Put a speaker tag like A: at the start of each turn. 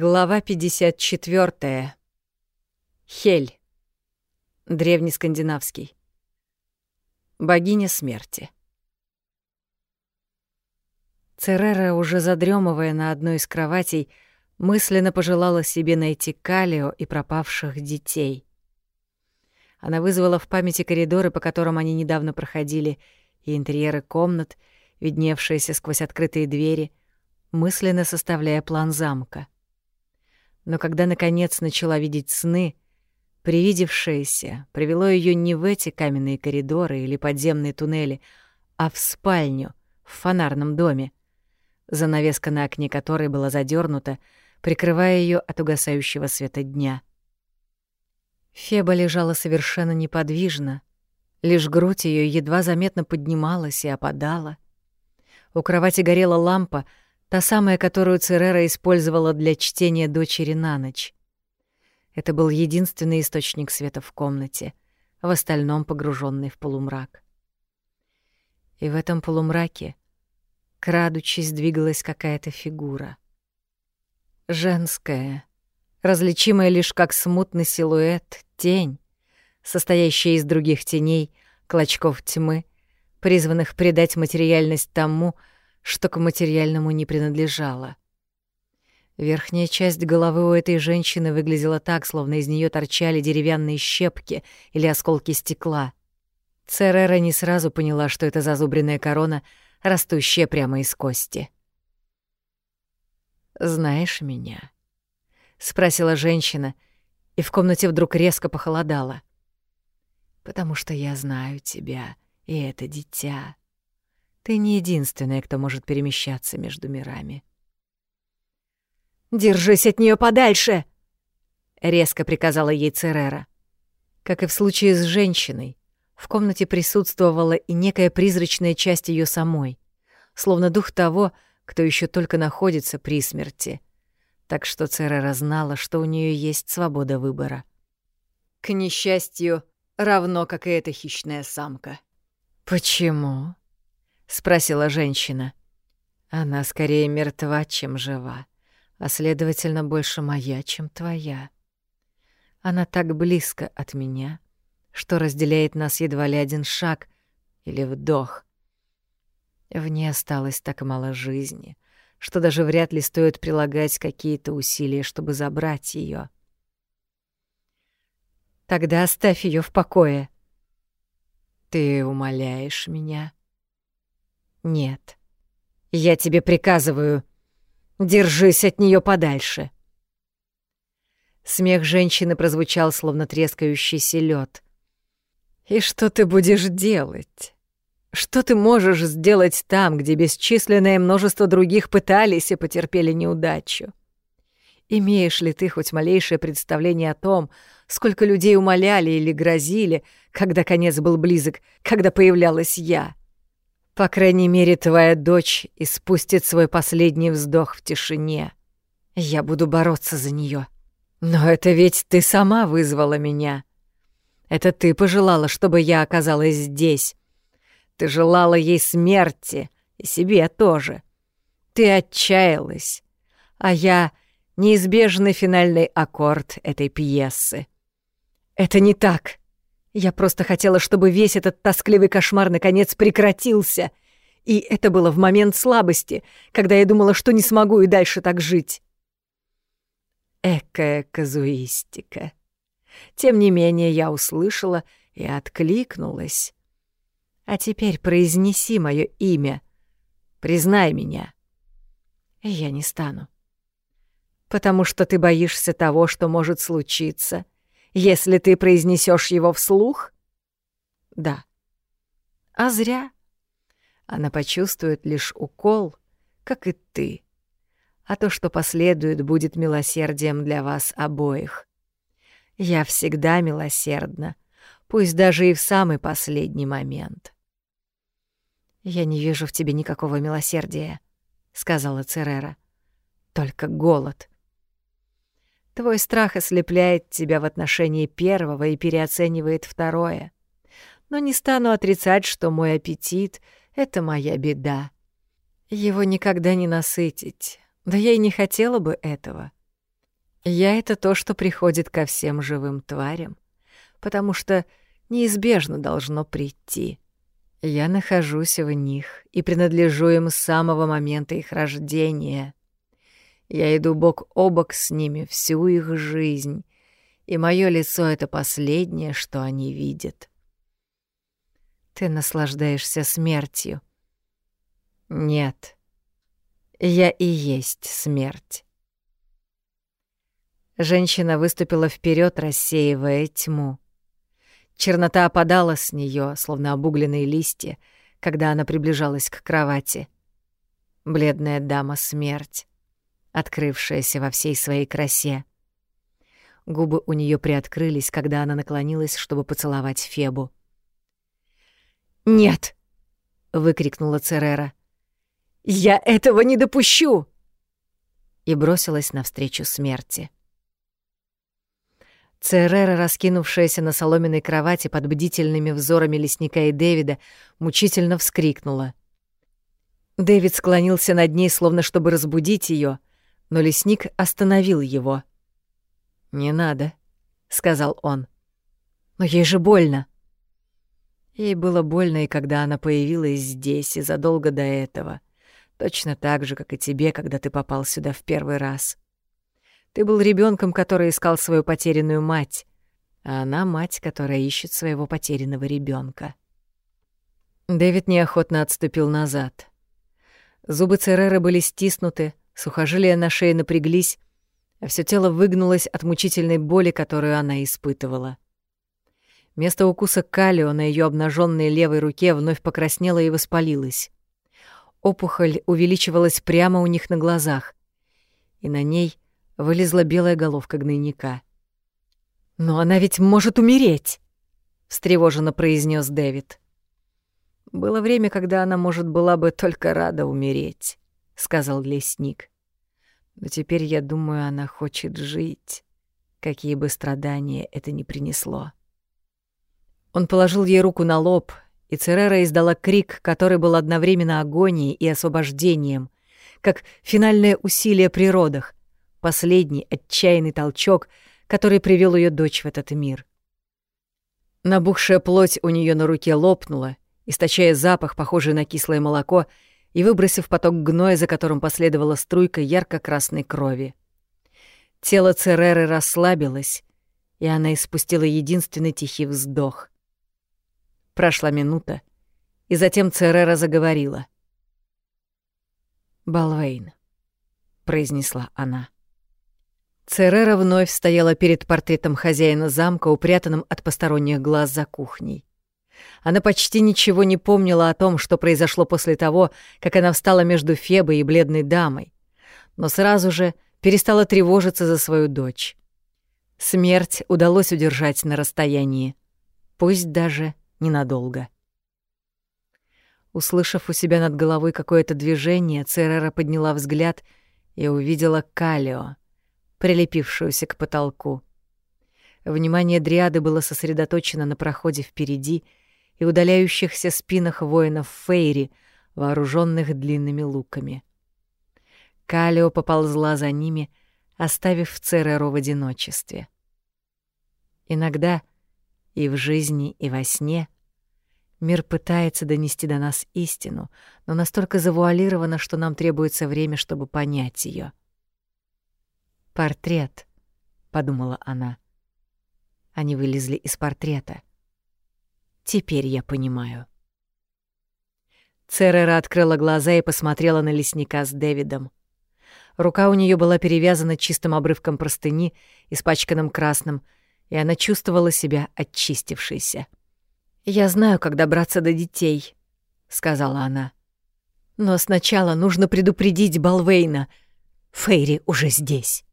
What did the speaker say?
A: Глава 54. Хель. Древнескандинавский. Богиня смерти. Церера, уже задремывая на одной из кроватей, мысленно пожелала себе найти Калио и пропавших детей. Она вызвала в памяти коридоры, по которым они недавно проходили, и интерьеры комнат, видневшиеся сквозь открытые двери, мысленно составляя план замка — но когда, наконец, начала видеть сны, привидевшееся привело ее не в эти каменные коридоры или подземные туннели, а в спальню, в фонарном доме, занавеска на окне которой была задернута, прикрывая ее от угасающего света дня. Феба лежала совершенно неподвижно, лишь грудь ее едва заметно поднималась и опадала. У кровати горела лампа, Та самая, которую Церера использовала для чтения дочери на ночь. Это был единственный источник света в комнате, в остальном погруженный в полумрак. И в этом полумраке, крадучись, двигалась какая-то фигура. Женская, различимая лишь как смутный силуэт, тень, состоящая из других теней, клочков тьмы, призванных придать материальность тому, что к материальному не принадлежало. Верхняя часть головы у этой женщины выглядела так, словно из нее торчали деревянные щепки или осколки стекла. Церера не сразу поняла, что это зазубренная корона, растущая прямо из кости. «Знаешь меня?» — спросила женщина, и в комнате вдруг резко похолодало. «Потому что я знаю тебя, и это дитя. Ты не единственная, кто может перемещаться между мирами. «Держись от нее подальше!» — резко приказала ей Церера. Как и в случае с женщиной, в комнате присутствовала и некая призрачная часть ее самой, словно дух того, кто еще только находится при смерти. Так что Церера знала, что у нее есть свобода выбора. К несчастью, равно как и эта хищная самка. «Почему?» — спросила женщина. «Она скорее мертва, чем жива, а, следовательно, больше моя, чем твоя. Она так близко от меня, что разделяет нас едва ли один шаг или вдох. В ней осталось так мало жизни, что даже вряд ли стоит прилагать какие-то усилия, чтобы забрать ее. Тогда оставь ее в покое. Ты умоляешь меня?» Нет. Я тебе приказываю, держись от нее подальше. Смех женщины прозвучал, словно трескающийся лед. И что ты будешь делать? Что ты можешь сделать там, где бесчисленное множество других пытались и потерпели неудачу? Имеешь ли ты хоть малейшее представление о том, сколько людей умоляли или грозили, когда конец был близок, когда появлялась я? По крайней мере, твоя дочь испустит свой последний вздох в тишине. Я буду бороться за нее. Но это ведь ты сама вызвала меня. Это ты пожелала, чтобы я оказалась здесь. Ты желала ей смерти, и себе тоже. Ты отчаялась, а я — неизбежный финальный аккорд этой пьесы. Это не так. Я просто хотела, чтобы весь этот тоскливый кошмар наконец прекратился. И это было в момент слабости, когда я думала, что не смогу и дальше так жить. Экая казуистика. Тем не менее, я услышала и откликнулась. А теперь произнеси мое имя. Признай меня. Я не стану. Потому что ты боишься того, что может случиться — если ты произнесешь его вслух? Да. А зря. Она почувствует лишь укол, как и ты. А то, что последует, будет милосердием для вас обоих. Я всегда милосердна, пусть даже и в самый последний момент. «Я не вижу в тебе никакого милосердия», — сказала Церера. «Только голод. Твой страх ослепляет тебя в отношении первого и переоценивает второе. Но не стану отрицать, что мой аппетит — это моя беда. Его никогда не насытить, да я и не хотела бы этого. Я — это то, что приходит ко всем живым тварям, потому что неизбежно должно прийти. Я нахожусь в них и принадлежу им с самого момента их рождения. Я иду бок о бок с ними всю их жизнь, и мое лицо — это последнее, что они видят. Ты наслаждаешься смертью. Нет, я и есть смерть. Женщина выступила вперед, рассеивая тьму. Чернота опадала с нее, словно обугленные листья, когда она приближалась к кровати. Бледная дама смерть, открывшаяся во всей своей красе. Губы у нее приоткрылись, когда она наклонилась, чтобы поцеловать Фебу. «Нет!» — выкрикнула Церера. «Я этого не допущу!» И бросилась навстречу смерти. Церера, раскинувшаяся на соломенной кровати под бдительными взорами лесника и Дэвида, мучительно вскрикнула. Дэвид склонился над ней, словно чтобы разбудить ее, но лесник остановил его. «Не надо», — сказал он. «Но ей же больно». Ей было больно и когда она появилась здесь, и задолго до этого. Точно так же, как и тебе, когда ты попал сюда в первый раз. Ты был ребенком, который искал свою потерянную мать, а она мать, которая ищет своего потерянного ребенка. Дэвид неохотно отступил назад. Зубы Цереры были стиснуты, сухожилия на шее напряглись, а все тело выгнулось от мучительной боли, которую она испытывала. Место укуса калио на ее обнаженной левой руке вновь покраснело и воспалилось. Опухоль увеличивалась прямо у них на глазах, и на ней вылезла белая головка гнойника. «Но она ведь может умереть!» — встревоженно произнес Дэвид. «Было время, когда она, может, была бы только рада умереть», — сказал лесник. «Но теперь, я думаю, она хочет жить, какие бы страдания это ни принесло». Он положил ей руку на лоб, и Церера издала крик, который был одновременно агонией и освобождением, как финальное усилие при родах, последний отчаянный толчок, который привел ее дочь в этот мир. Набухшая плоть у нее на руке лопнула, источая запах, похожий на кислое молоко, и выбросив поток гноя, за которым последовала струйка ярко-красной крови. Тело Цереры расслабилось, и она испустила единственный тихий вздох. Прошла минута, и затем Церера заговорила. «Балвейн», — произнесла она. Церера вновь стояла перед портретом хозяина замка, упрятанным от посторонних глаз за кухней. Она почти ничего не помнила о том, что произошло после того, как она встала между Фебой и бледной дамой, но сразу же перестала тревожиться за свою дочь. Смерть удалось удержать на расстоянии, пусть даже ненадолго. Услышав у себя над головой какое-то движение, Церера подняла взгляд и увидела Калио, прилепившуюся к потолку. Внимание Дриады было сосредоточено на проходе впереди и удаляющихся спинах воинов Фейри, вооруженных длинными луками. Калио поползла за ними, оставив Цереру в одиночестве. Иногда и в жизни, и во сне. Мир пытается донести до нас истину, но настолько завуалировано, что нам требуется время, чтобы понять ее. «Портрет», — подумала она. Они вылезли из портрета. Теперь я понимаю. Церера открыла глаза и посмотрела на лесника с Дэвидом. Рука у нее была перевязана чистым обрывком простыни, испачканным красным — и она чувствовала себя очистившейся. «Я знаю, как добраться до детей», — сказала она. «Но сначала нужно предупредить Балвейна. Фейри уже здесь».